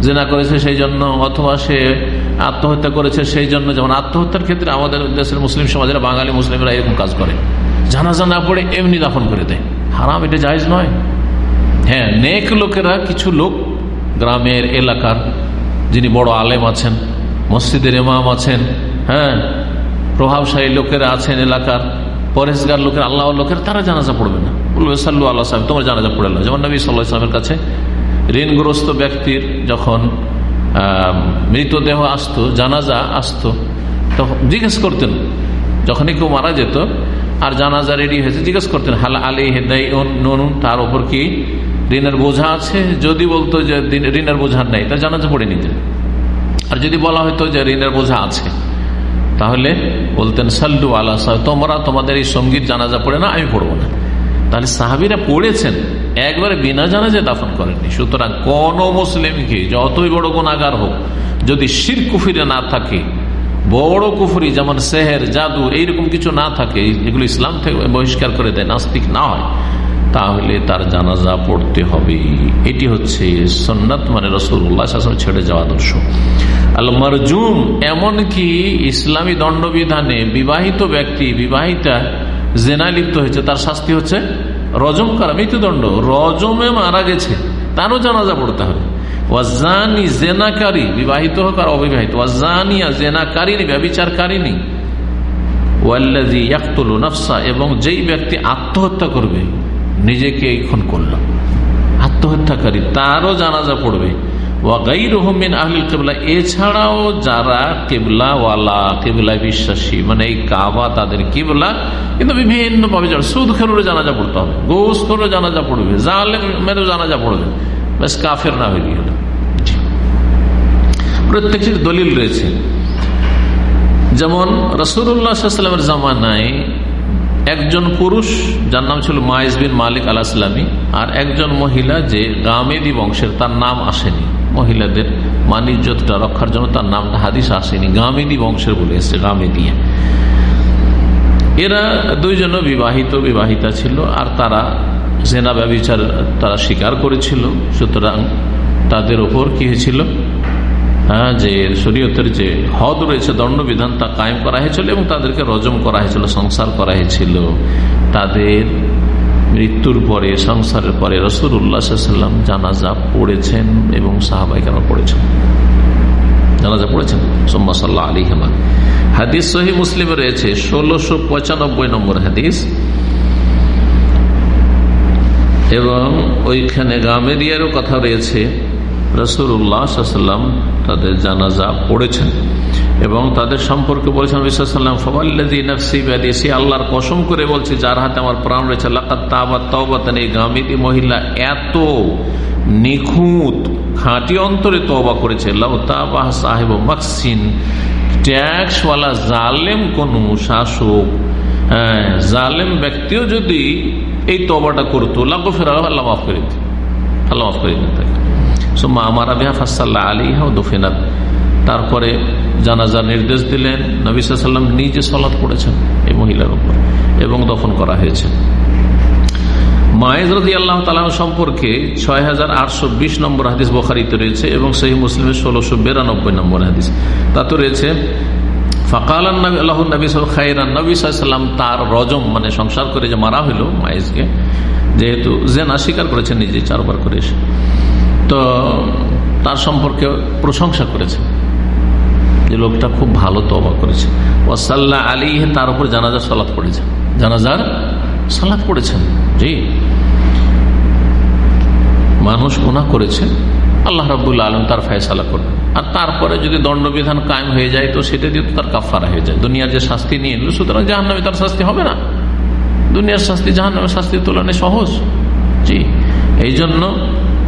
জেনা করেছে সেই জন্য, অথবা সে আত্মহত্যা করেছে সেই জন্য। যেমন আত্মহত্যার ক্ষেত্রে আমাদের দেশের মুসলিম সমাজের বাঙালি মুসলিমরা এরকম কাজ করে। জানাজা না পড়ে এমনি দাফন করে দেয়। হারাম, এটা জায়জ নয়। হ্যাঁ নেক লোকেরা কিছু লোক গ্রামের এলাকার যিনি বড় আলেম আছেন, মসজিদের ইমাম আছেন হ্যাঁ প্রভাবশালী লোকেরা আছেন এলাকার পরেশগার লোকের আল্লাহ লোকের, তারা জানাজা পড়বে না। বলবে, সাল্লু আল্লাহ সাহেব তোমার জানাজা পড়ে না যেমন নবী সাল্লাহ ইসলামের কাছে ঋণগ্রস্ত ব্যক্তির যখন মৃতদেহ আসতো, জানাজা আসতো, তখন জিজ্ঞেস করতেন, যখনই কেউ মারা যেত আর জানাজা রেডি হয়েছে। জিজ্ঞেস করতেন, হালা আলী হেদাই নুন তার ওপর কি ঋণের বোঝা আছে? যদি বলতো যে ঋণের বোঝা নেই। তা জানাজা পড়ে নিতেন আর যদি বলা হয়তো যে ঋণের বোঝা আছে? তাহলে বলতেন, সাল্লু আল্লাহ তোমরা তোমাদের এই সংগীত জানাজা পড়ে না, আমি পড়ব না। তাহলে সাহাবিরা পড়েছেন, একবারে বিনা জানাজে দাফন করেননি। সুতরাং কোন মুসলিমকে যতই বড় গুণাগার হোক, যদি শির কুফিরে না থাকে বড় কুফুরি, যেমন সেহের, জাদু, এইরকম কিছু না থাকে, যেগুলো ইসলাম থেকে বহিষ্কার করে দেয়, নাস্তিক না হয়, তাহলে তার জানাজা পড়তে হবে। এটি হচ্ছে সন্ন্যত মানে রসুল্লাহ ছেড়ে যাওয়া দর্শ আল মারজুম এমনকি ইসলামী দণ্ডবিধানে বিবাহিত ব্যক্তি, বিবাহিতা জেনা লিপ্ত হয়েছে, তার শাস্তি হচ্ছে রজম করা, মৃত্যুদণ্ড। রজমে মারা গেছে, তারও জানাজা পড়তে হবে। ওয়াজানি জেনাকারী, বিবাহিত হোক আর অবিবাহিত। ওয়াজানিয়া জেনাকারিনী ব্যবিচারকারিনী ওয়াল্লাজি ইয়াকতুল নফসা, এবং যেই ব্যক্তি আত্মহত্যা করবে, নিজেকে এইক্ষণ করল। আত্মহত্যাকারী, তারও জানাজা পড়বে। কেবলা, এছাড়াও যারা কেবলাওয়ালা কেবলায় বিশ্বাসী মানে এই কাবা, তাদের কেবলা, কিন্তু বিভিন্ন ভাবে সুদ খেরোরে জানাজা পড়তে হবে গোস করে জানাজা পড়বে, জালেমেরও জানাজা পড়বে। বেশ কাফের না হয়ে গেল। প্রত্যেকটির দলিল রয়েছে। যেমন রসুল্লাহামের জামানায় একজন পুরুষ, যার নাম ছিল মাইজ বিন মালিক আলাহ আর একজন মহিলা যে গামেদি বংশের, তার নাম আসেনি। মহিলাদের মানিজ্যতটা রক্ষার জন্য তার নামটা হাদিস আসেনি। গামেদি বংশের বলে এসছে, গামেদিয়া। এরা দুইজন বিবাহিত, বিবাহিতা ছিল, আর তারা জেনা ব্যবচার তারা স্বীকার করেছিল। সুতরাং তাদের ওপর কি হয়েছিল? হ্যাঁ যে শরীয়তের যে হদ রয়েছে, দণ্ডবিধান তা কায়েম করা হয়েছিল এবং তাদেরকে রজম করা হয়েছিল, সংসার করা হয়েছিল। তাদের মৃত্যুর পরে, সংসারের পরে রসুর উল্লাহাম জানাজা পড়েছেন এবং সাহাবাই কেন পড়েছেন। জানাজা পড়েছেন? সোম্মা সাল্লাহ আলী হেমা হাদিস সহি মুসলিমে রয়েছে, ষোলোশো পঁচানব্বই নম্বর হাদিস। এবং ওইখানে গামেরিয়ারও কথা রয়েছে। রসুল্লাহাম তাদের জানাজা পড়েছেন এবং তাদের সম্পর্কে বলেছেন বিশ্বাসাল্লাম নফসি আল্লাহর কসম করে বলছে যার হাতে আমার প্রাণ রয়েছে তাওবাতান এই মহিলা এত নিখুঁত খাঁটি অন্তরে তবা করেছে। সাহেব মাকসিন ট্যাক্সওয়ালা জালেম কোন শাসক হ্যাঁ, জালেম ব্যক্তিও যদি এই তবাটা করতো লাগো ফেরা আল্লাহ মাফ করে দিত, আল্লাহ মাফ করে দিত সোম্মা আমার আবিহা আলী হাও দোফেনাত। তারপরে জানাজার নির্দেশ দিলেন নবিসাল্লাম নিজে সলাৎ পড়েছেন এই মহিলার উপর এবং দফন করা হয়েছে। মায়েজ রদি আল্লাহ তালাম সম্পর্কে ছয় হাজার আটশো বিশ নম্বর হাদিস বখারিতে রয়েছে এবং সেই মুসলিমের ষোলোশো বিরানব্বই নম্বর হাদিস। তাতে রয়েছে ফকাল আল্লাহ নবী খাইরান নবী সাল্লাম তার রজম মানে সংসার করে যে মারা হইল মায়েজকে যেহেতু জেনা স্বীকার করেছেন নিজে, চারবার করে এসে। তো তার সম্পর্কে প্রশংসা করেছে। যে লোকটা খুব ভালো তবা করেছে। ওয়াসাল্লাহ আলী তার উপর জানাজার সালাদ পড়েছে। জানাজার সালাদ পড়েছেন? জি। মানুষ গুণা করেছে। আল্লাহ রাবুল্লা আলম তার ফয়সালা করবে আর তারপরে যদি দণ্ডবিধান কায়েম হয়ে যায়, তো সেটা দিয়ে তো তার কাফারা হয়ে যায়। দুনিয়ার যে শাস্তি নিয়ে এলো, সুতরাং জাহান্নামে তার শাস্তি হবে না। দুনিয়ার শাস্তি জাহান্নামের শাস্তির তুলনায় সহজ। জি। এই জন্য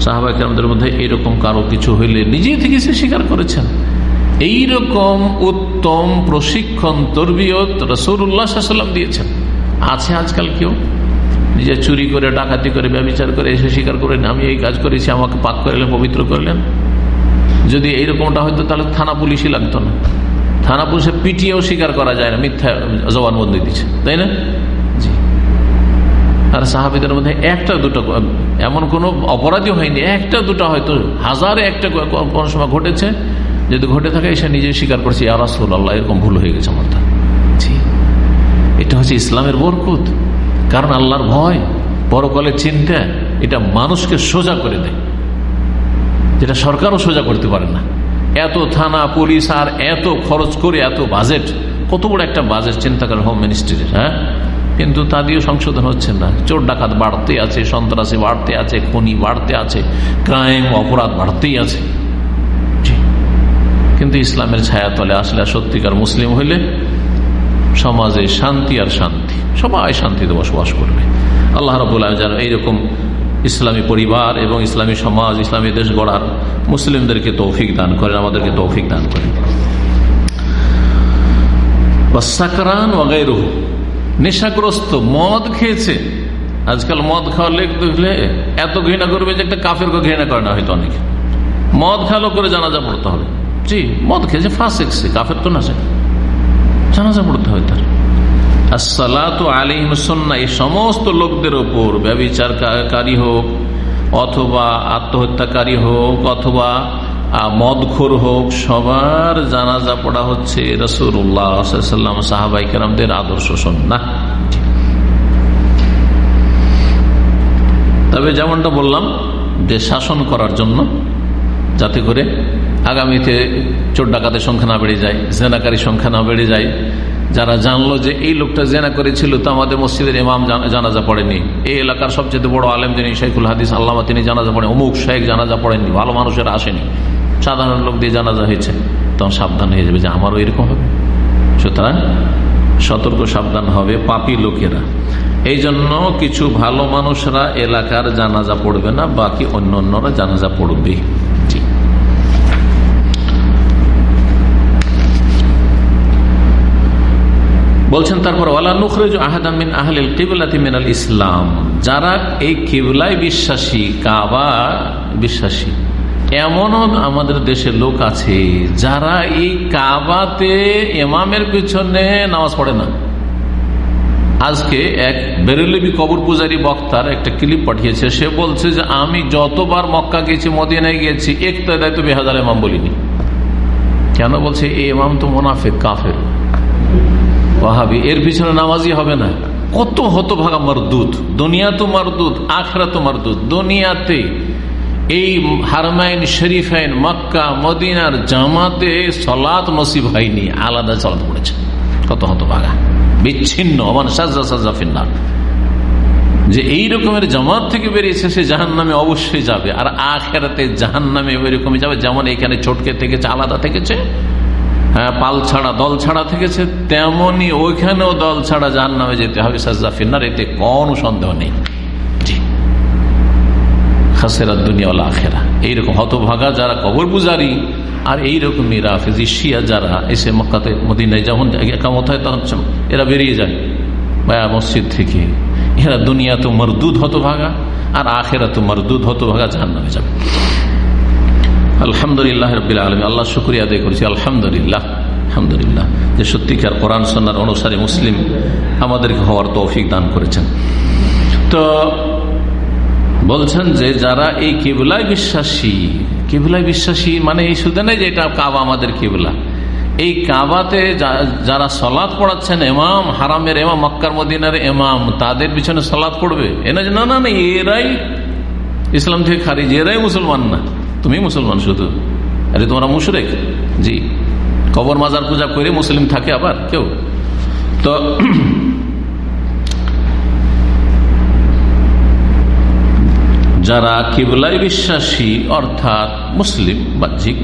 সাহাবাই কেরামদের মধ্যে এরকম কারও কিছু হইলে নিজেই থেকে সে স্বীকার করেছেন। এইরকম উত্তম প্রশিক্ষণ, তরবিয়ত রসুল্লাহাম দিয়েছেন। আছে আজকাল কেউ? নিজে চুরি করে, ডাকাতি করে, ব্যবচার করে, এসে স্বীকার করেন আমি এই কাজ করেছি, আমাকে পাক করলেন, পবিত্র করলেন। যদি এইরকমটা হয়তো তাহলে থানা পুলিশই লাগতো না। থানা পুলিশে পিটিয়েও স্বীকার করা যায় না, মিথ্যা জবানবন্দি দিচ্ছে। তাই না? জি। আর সাহাবিদের মধ্যে একটা, দুটো, এমন কোন অপরাধী হয়নি, একটা, দুটো হয়তো, হাজারে একটা কোন সময় ঘটেছে, যদি ঘটে থাকে, এসে নিজে স্বীকার করছে আরাসুল আল্লাহ এরকম ভুল হয়ে গেছে আমার এটা হচ্ছে ইসলামের বরকুত। কারণ আল্লাহর ভয়। পরকালের চিন্তা, এটা মানুষকে সোজা করে দেয়। যেটা সরকারও সোজা করতে পারে না। এত থানা, পুলিশ, আর এত খরচ করে এত বাজেট। কত বড় একটা বাজেট, চিন্তা করে হোম মিনিস্ট্রির হ্যাঁ? কিন্তু তা দিয়েও সংশোধন হচ্ছে না। চোর ডাকাত বাড়তে আছে, সন্ত্রাসী বাড়তে আছে, খনি বাড়তে আছে ক্রাইম অপরাধ বাড়তেই আছে। কিন্তু ইসলামের ছায়াতলে আসলে সত্যিকার মুসলিম হইলে সমাজে শান্তি আর শান্তি। সবাই শান্তিতে বসবাস করবে। আল্লাহ রবুল্লাহ যেন এইরকম ইসলামী পরিবার এবং ইসলামী সমাজ, ইসলামী দেশ গড়ার মুসলিমদেরকে তৌফিক দান করেন, আমাদেরকে তৌফিক দান করেন। সাকরান নেশাগ্রস্ত মদ খেয়েছে। আজকাল মদ খাওয়ার লেখ দেখলে এত ঘৃণা করবে যে একটা কাফের ঘৃণা করে না হয়তো অনেকে। মদ খালো করে জানাজা পড়তে হবে। জি, মদ খেয়েছে ফাঁস এসছে কাফের তো না। সে জানাজা পড়তে হয় তার। এই সমস্ত লোকদের ওপর ব্যবচারকারী হোক, অথবা আত্মহত্যাকারী হোক, অথবা মদখোর হোক, সবার জানাজা পড়া হচ্ছে রসুল্লাহাম সাহাবাই কেরামদের আদর্শ সন্না তবে যেমনটা বললাম, যে শাসন করার জন্য যাতে করে আগামীতে চোর ডাকাতের সংখ্যা না বেড়ে যায়, জেনাকারীর সংখ্যা না বেড়ে যায়। যারা জানলো যে এই লোকটা জেনা করেছিল, তো আমাদের মসজিদের ইমাম জানাজা পড়েনি। এই এলাকার সবচেয়ে বড় আলেম যিনি শেখুল হাদিস আল্লামা, তিনি জানাজা পড়েন। অমুক শেখ জানাজা পড়েননি, ভালো মানুষেরা আসেনি। সাধারণ লোক দিয়ে জানাজা হয়েছে। তখন সাবধান হয়ে যাবে যে আমারও এরকম হবে। সুতরাং সতর্ক সাবধান হবে পাপি লোকেরা। এই জন্য কিছু ভালো মানুষরা এলাকার জানাজা পড়বে না, বাকি অন্য অন্যরা জানাজা পড়বে বলছেন, তারপর, ওয়ালা নুখরেজ আহাদামিন আহলিল কিবলাতি মিনাল ইসলাম। যারা এই কিবলায় বিশ্বাসী, কাবা বিশ্বাসী, এমনও আমাদের দেশের লোক আছে যারা এই কাবাতে এমামের পিছনে নামাজ পড়ে না। আজকে এক বেরেলবি কবর পূজারী বক্তার একটা ক্লিপ পাঠিয়েছে। সে বলছে যে, আমি যতবার মক্কা গেছি, মদিনায় গেছি একটা দায়িত্ব বেহাজার এমাম বলিনি। কেন বলছে, এই এমাম তো মোনাফেক, কাফের। ওহাবি এর পিছনে নামাজি হবে না। কত হতভাগা মরদুত দুনিয়া তো মরদুত আখরা তো মরদুত দুনিয়াতে এই হারমাইন, শরীফাইন, মক্কা, মদিনার জামাতে সলাত নসিব হয়নি। আলাদা চলাত পড়েছে। কত হতভাগা। বিচ্ছিন্ন অমান সাজা সাজা ফিন্নার। যে এই রকমের জামাত থেকে বেরিয়েছে, সে জাহান নামে অবশ্যই যাবে। আর আখেরাতে জাহান নামে ওই রকমই যাবে, যেমন এখানে ছোটকে থেকেছে, আলাদা থেকেছে। পাল ছাড়া, দল ছাড়া থেকেছে, তেমনি ওইখানেও দল ছাড়া যার নামে যেতে হবে সাজা ফিন্নার, এতে কোনো সন্দেহ নেই। খাসেরা দুনিয়াওয়ালা আখেরা এইরকম হতভাগা যারা আর যারা এসে মক্কাতে একামত হয় এরা বেরিয়ে থেকে। এরা দুনিয়া তো মরদুদ হতভাগা, আর আখেরা তো মরদুদ হতভাগা জাহান নামে যাবে। আলহামদুলিল্লাহ রবিল্লা আলমী আল্লাহ শুক্রিয়া আদায় করেছি, আলহামদুলিল্লাহ আলহামদুলিল্লাহ। যে সত্যিকার কোরআন সন্ন্যার অনুসারে মুসলিম আমাদেরকে হওয়ার তৌফিক দান করেছেন। তো বলছেন যে যারা এই কেবলায় বিশ্বাসী কেবলায় বিশ্বাসী মানে এই শুধু নেই যে এটা কাবা, আমাদের কেবলা। এই কাবাতে যারা সলাদ পড়াচ্ছেন এমাম হারামের এমাম মক্কার মদিনার এমাম তাদের পিছনে সলাদ পড়বে? এনা না না, এরাই ইসলাম থেকে খারিজ, এরাই মুসলমান না। তুমি মুসলমান শুধু? আরে তোমরা মুশরেক? জি। কবর মাজার পূজা করে মুসলিম থাকে আবার কেউ? তো যারা কিবলাই বিশ্বাসী, অর্থাৎ মুসলিম বাহ্যিক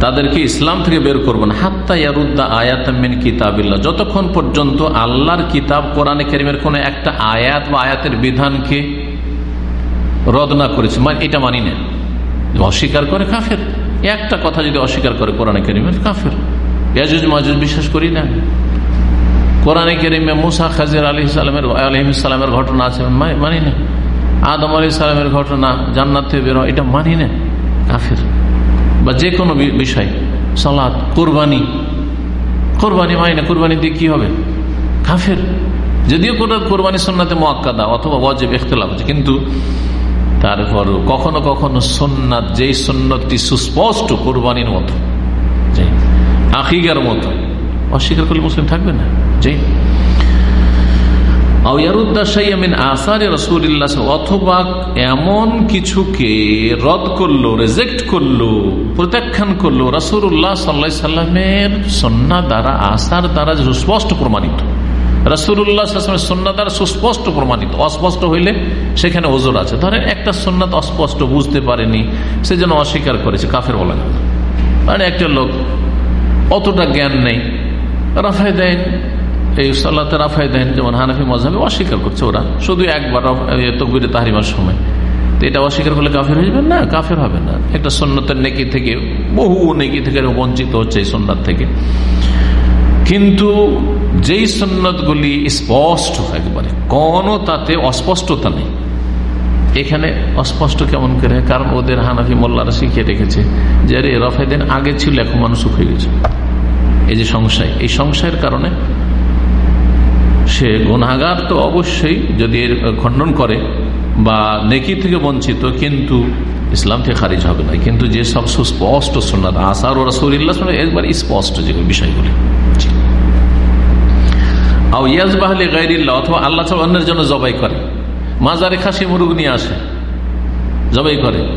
তাদেরকে ইসলাম থেকে বের করবেন হাত্তা আয়াতমিন কিতাবিল্লা যতক্ষণ পর্যন্ত আল্লাহর কিতাব কোরআনে কেরিমের কোন একটা আয়াত বা আয়াতের বিধানকে রদ না করেছে মানে এটা মানি না। অস্বীকার করে কাফের। একটা কথা যদি অস্বীকার করে কোরআনে কেরিমের, কাফের। ইয়াজুজ মাজুজ বিশ্বাস করি না। কোরআনে কেরিমে মুসা খাজির আলি সালামের আলহিমের ঘটনা আছে, মানি না। আদম আলি সালামের ঘটনা, জান্নাত থেকে বেরো এটা মানি না। কাফের। বা যে কোনো বিষয় সালাদ কোরবানি। কোরবানি মানি না, কোরবানি দিয়ে কি হবে? কাফের। যদিও কোরবানি সন্নাতে মোয়াক্কাদা অথবা ওয়াজেব, ইখতলাফ আছে, কিন্তু তারপর কখনো কখনো সন্ন্যাত যেই সন্ন্যতটি সুস্পষ্ট কোরবানির মতো আকিগার মতো, অস্বীকার করলে মুসলিম থাকবে না যেই অথবা এমন কিছুকে রদ করল, রেজেক্ট করল, প্রত্যাখ্যান করল দ্বারা, আসার দ্বারা সুস্পষ্ট প্রমাণিত দ্বারা সুস্পষ্ট প্রমাণিত। অস্পষ্ট সেখানে আছে। ধরেন একটা অস্পষ্ট, বুঝতে পারেনি, সে যেন অস্বীকার করেছে কাফের বলা যাবে মানে একটা লোক অতটা জ্ঞান নেই, রাফায় দেন, এই সাল্লাতে রাফাই দেন, যেমন হানাফি মজাবে অস্বীকার করছে ওরা। শুধু একবার তকবিরে তাহারিমার সময়। তো এটা অস্বীকার করলে কাফের হয়ে না, কাফের হবে না। একটা সন্ন্যতের নেকি থেকে, বহু নেকি থেকে বঞ্চিত হচ্ছে এই সন্ন্যত থেকে। কিন্তু যেই সন্ন্যতগুলি স্পষ্ট একবারে, কোনো তাতে অস্পষ্টতা নেই। এখানে অস্পষ্ট কেমন করে? কারণ ওদের হানাফি মোল্লারা শিখিয়ে রেখেছে যে, আরে, রফাই দেন আগে ছিল, এখন মানুষ হয়ে গেছে। এই যে সংশয়, এই সংশয়ের কারণে সে গুনাগার তো অবশ্যই যদি এর খণ্ডন করে বা নেকি থেকে বঞ্চিত, কিন্তু ইসলাম থেকে খারিজ হবে না। কিন্তু যে সব সুস্পষ্ট সোনার আসার ও রসুল্লাহ একবার স্পষ্ট যেগুলো বিষয়গুলি। ইয়াজ অথবা আল্লাহ অন্যের জন্য জবাই করে। মাজারে খাসি মুরুগ নিয়ে আসে। জবাই করে।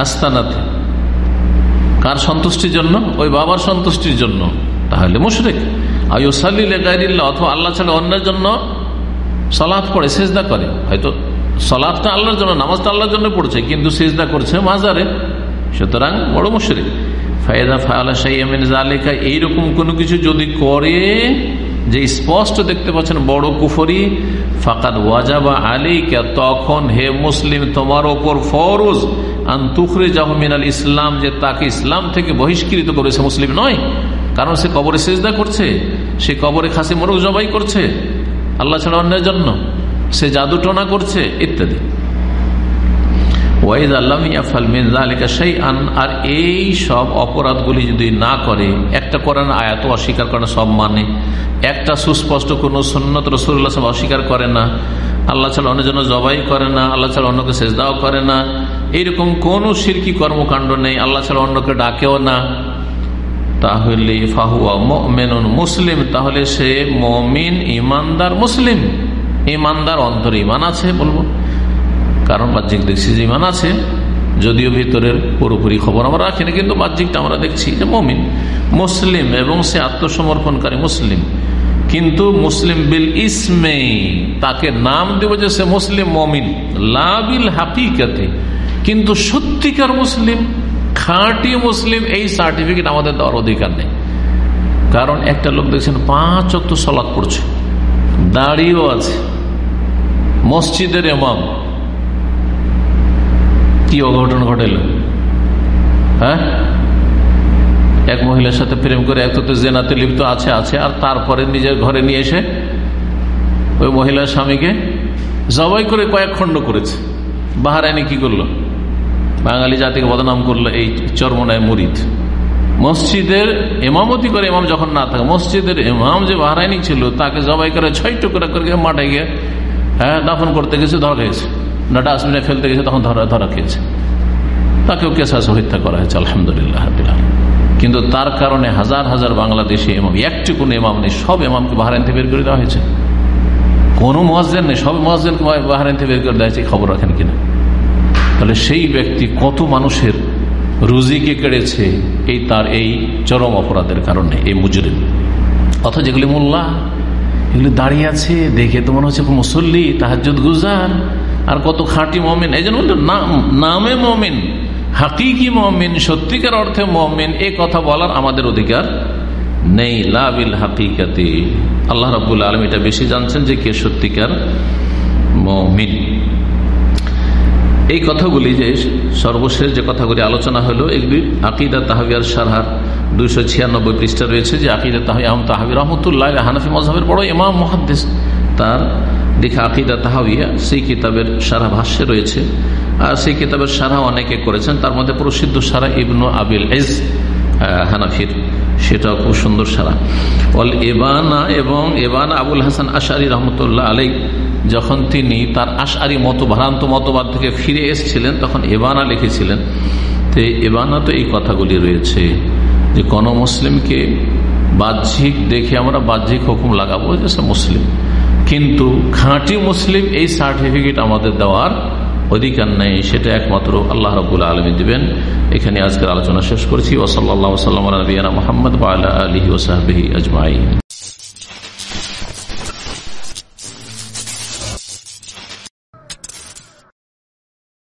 আস্তানাতে। কার সন্তুষ্টির জন্য? ওই বাবার সন্তুষ্টির জন্য। তাহলে মুশরেক। অথবা আল্লাহ ছাড়া অন্যের জন্য সেজদা করে। হয়তো আল্লাহর জন্য, নামাজটা জন্য পড়ছে, কিন্তু সেজদা করছে মাজারে। সুতরাং বড় এইরকম কোনো কিছু যদি করে যে স্পষ্ট দেখতে পাচ্ছেন, বড় কুফরি, ফাকাদ ওয়াজাবা আলীকা তখন হে মুসলিম, তোমার ওপর ফরজ আন্তুখরে জাহমিনাল ইসলাম, যে তাকে ইসলাম থেকে বহিষ্কৃত করেছে, মুসলিম নয়। কারণ সে কবরে সেজদা করছে, সে কবরে খাসি মোরগ জবাই করছে, আল্লাহ ছাড়া অন্যের জন্য, সে জাদু টোনা করছে, ইত্যাদি। ওয়াইদ আল্লাহ সেই আন আর এই সব অপরাধগুলি যদি না করে, একটা করেন আয়াত অস্বীকার করে সব মানে। একটা সুস্পষ্ট কোন সন্ন্যত রসুল্লাহ সব অস্বীকার করে না। আল্লাহ ছাড়া অন্য জন্য জবাই করে না, আল্লাহ ছাড়া অন্যকে সেজদাও করে না। এইরকম কোন সিরকি কর্মকাণ্ড নেই, আল্লাহ ছাড়া অন্যকে ডাকেও না। তাহলে ফাহুয়া মেনুন মুসলিম, তাহলে সে মমিন, ইমানদার মুসলিম। ইমানদার অন্তর ইমান আছে বলব। কারণ বাহ্যিক দেখছি যে ইমান আছে, যদিও ভিতরের পুরোপুরি খবর আমরা রাখি না, কিন্তু বাহ্যিকটা আমরা দেখছি যে মমিন, মুসলিম এবং সে আত্মসমর্পণকারী মুসলিম। কিন্তু মুসলিম বিল ইসমে, তাকে নাম দেব যে সে মুসলিম মমিন। লাবিল হাকিকাতে, কিন্তু সত্যিকার মুসলিম, খাঁটি মুসলিম, এই সার্টিফিকেট আমাদের দেওয়ার অধিকার নেই। কারণ একটা লোক দেখছেন পাঁচ অক্ট সলাদ পড়ছে, দাঁড়িয়েও আছে, মসজিদের এমাম কি অঘটন ঘটেল? হ্যাঁ? এক মহিলার সাথে প্রেম করে এক তো জেনাতে লিপ্ত আছে আছে, আর তারপরে নিজের ঘরে নিয়ে এসে ওই মহিলার স্বামীকে জবাই করে কয়েক খণ্ড করেছে। বাহারাইনি কি করল? বাঙালি জাতিকে বদনাম করল এই চর্মনায় মুরিদ। মসজিদের এমামতি করে এমাম যখন না থাকে, মসজিদের এমাম যে বাহারাইনি ছিল, তাকে জবাই করে ছয় টুকরা করে মাঠে গিয়ে হ্যাঁ দাফন করতে গেছে, ধরা খেয়েছে না ডাস্টবিনে ফেলতে গেছে, তখন ধরা ধরা খেয়েছে। তাকেও কেসাস হত্যা করা হয়েছে, আলহামদুলিল্লাহ কিন্তু তার কারণে হাজার হাজার বাংলাদেশে এমাম একটি কোন এমাম নেই, সব এমামকে বাহারাইন থেকে বের করে দেওয়া হয়েছে। কোন মসজিদ নেই, সব মসজিদকে বাহারাইন থেকে বের করে দেওয়া হয়েছে খবর রাখেন কিনা? তাহলে সেই ব্যক্তি কত মানুষের রুজিকে কেড়েছে, এই তার এই চরম অপরাধের কারণে, এই মুজরিম। অথচ যেগুলি মোল্লা, এগুলি দাঁড়িয়ে আছে, দেখে তো মনে হচ্ছে মুসল্লি তাহাজুদ গুজার। আর কত খাঁটি মমিন। এই জন্য নামে মমিন, হাকিকি মমিন, সত্যিকার অর্থে মমিন, এ কথা বলার আমাদের অধিকার নেই। লাবিল হাকিকাতে। আল্লাহ রাবুল আলম এটা বেশি জানছেন যে কে সত্যিকার মমিন। এই কথাগুলি যে সর্বশেষ যে কথাগুলি আলোচনা হলো, এগুলি আকিদা তাহাবিয়ার সারহার দুইশো ছিয়ানব্বই পৃষ্ঠা রয়েছে যে আকিদা তাহাবি আহম তাহাবি রহমতুল্লাহ হানাফি মজাহের বড় ইমাম মহাদ্দেশ তার দেখে আকিদা তাহাবিয়া সেই কিতাবের সারা ভাষ্যে রয়েছে। আর সেই কিতাবের সারা অনেকে করেছেন। তার মধ্যে প্রসিদ্ধ সারা ইবনু আবিল এজ হানাফির। সেটাও খুব সুন্দর সারা। অল এবানা এবং এবানা আবুল হাসান আশারি রহমতুল্লাহ আলাই যখন তিনি তার আশারি মত, ভ্রান্ত মতবাদ থেকে ফিরে এসছিলেন, তখন এবানা লিখেছিলেন। তো এবানা তো এই কথাগুলি রয়েছে যে কোন মুসলিমকে বাহ্যিক দেখে আমরা বাহ্যিক হুকুম লাগাবো যে সে মুসলিম। কিন্তু খাঁটি মুসলিম এই সার্টিফিকেট আমাদের দেওয়ার অধিকার নেই, সেটা একমাত্র আল্লাহ রবুল আলমী দিবেন। এখানে আজকের আলোচনা শেষ করছি। ওসল্লা সাল্লাম মোহাম্মদ আলহি ওসাহাবি আজমাই